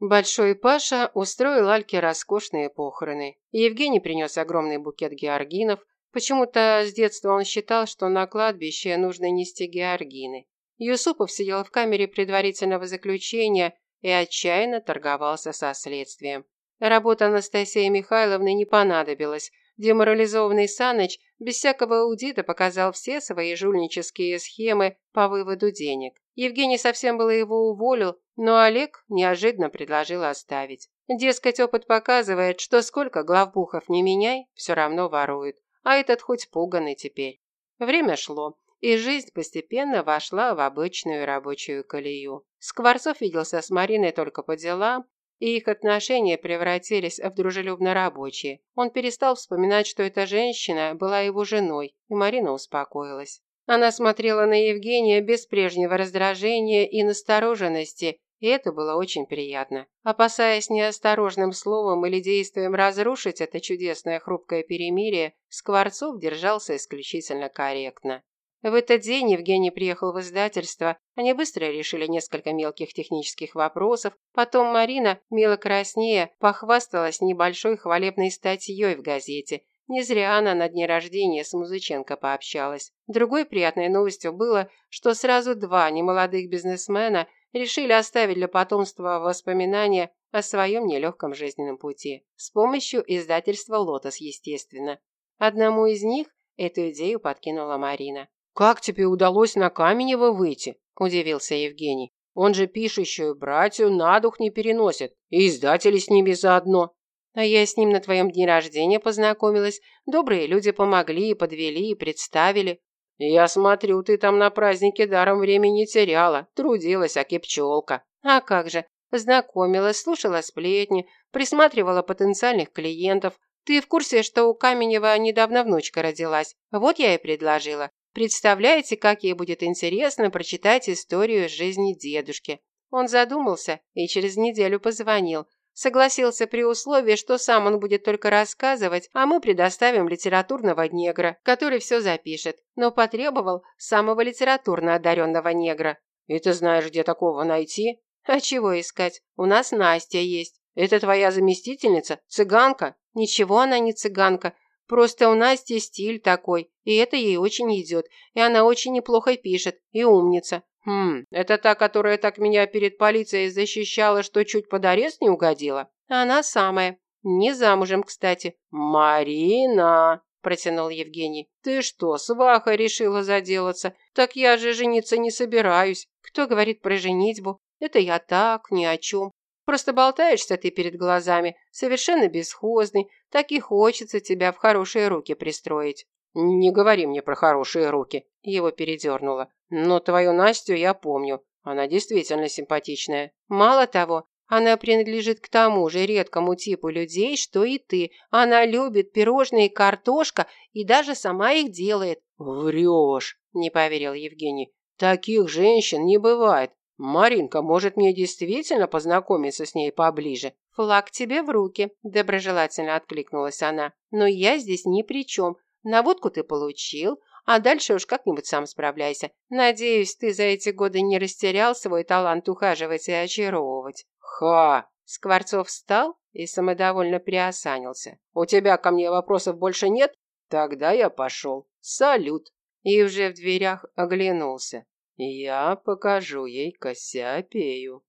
Большой Паша устроил Альке роскошные похороны. Евгений принес огромный букет георгинов. Почему-то с детства он считал, что на кладбище нужно нести георгины. Юсупов сидел в камере предварительного заключения и отчаянно торговался со следствием. Работа Анастасии Михайловны не понадобилась. Деморализованный Саныч без всякого аудита показал все свои жульнические схемы по выводу денег. Евгений совсем было его уволил, но Олег неожиданно предложил оставить. Дескать, опыт показывает, что сколько главбухов не меняй, все равно воруют. А этот хоть пуганный теперь. Время шло, и жизнь постепенно вошла в обычную рабочую колею. Скворцов виделся с Мариной только по делам, и их отношения превратились в дружелюбно рабочие. Он перестал вспоминать, что эта женщина была его женой, и Марина успокоилась. Она смотрела на Евгения без прежнего раздражения и настороженности, и это было очень приятно. Опасаясь неосторожным словом или действием разрушить это чудесное хрупкое перемирие, Скворцов держался исключительно корректно. В этот день Евгений приехал в издательство. Они быстро решили несколько мелких технических вопросов. Потом Марина, мило краснея, похвасталась небольшой хвалебной статьей в газете, не зря она на дне рождения с Музыченко пообщалась. Другой приятной новостью было, что сразу два немолодых бизнесмена решили оставить для потомства воспоминания о своем нелегком жизненном пути. С помощью издательства «Лотос», естественно. Одному из них эту идею подкинула Марина. «Как тебе удалось на Каменева выйти?» – удивился Евгений. «Он же пишущую братью на дух не переносит, и издатели с ними заодно». А я с ним на твоем дне рождения познакомилась. Добрые люди помогли и подвели, и представили. Я смотрю, ты там на празднике даром времени теряла. Трудилась, аки пчелка. А как же. Знакомилась, слушала сплетни, присматривала потенциальных клиентов. Ты в курсе, что у Каменева недавно внучка родилась? Вот я и предложила. Представляете, как ей будет интересно прочитать историю жизни дедушки. Он задумался и через неделю позвонил. Согласился при условии, что сам он будет только рассказывать, а мы предоставим литературного негра, который все запишет. Но потребовал самого литературно одаренного негра. И ты знаешь, где такого найти? А чего искать? У нас Настя есть. Это твоя заместительница? Цыганка? Ничего она не цыганка. Просто у Насти стиль такой, и это ей очень идет. И она очень неплохо пишет, и умница. «Хм, это та, которая так меня перед полицией защищала, что чуть под арест не угодила?» «Она самая. Не замужем, кстати». «Марина!» – протянул Евгений. «Ты что, сваха решила заделаться? Так я же жениться не собираюсь». «Кто говорит про женитьбу? Это я так, ни о чем. Просто болтаешься ты перед глазами, совершенно бесхозный, так и хочется тебя в хорошие руки пристроить». «Не говори мне про хорошие руки», – его передернуло. «Но твою Настю я помню. Она действительно симпатичная». «Мало того, она принадлежит к тому же редкому типу людей, что и ты. Она любит пирожные и картошка и даже сама их делает». «Врешь», – не поверил Евгений. «Таких женщин не бывает. Маринка, может, мне действительно познакомиться с ней поближе?» «Флаг тебе в руки», – доброжелательно откликнулась она. «Но я здесь ни при чем. Наводку ты получил, а дальше уж как-нибудь сам справляйся. Надеюсь, ты за эти годы не растерял свой талант ухаживать и очаровывать». «Ха!» Скворцов встал и самодовольно приосанился. «У тебя ко мне вопросов больше нет? Тогда я пошел. Салют!» И уже в дверях оглянулся. «Я покажу ей Кассиопею».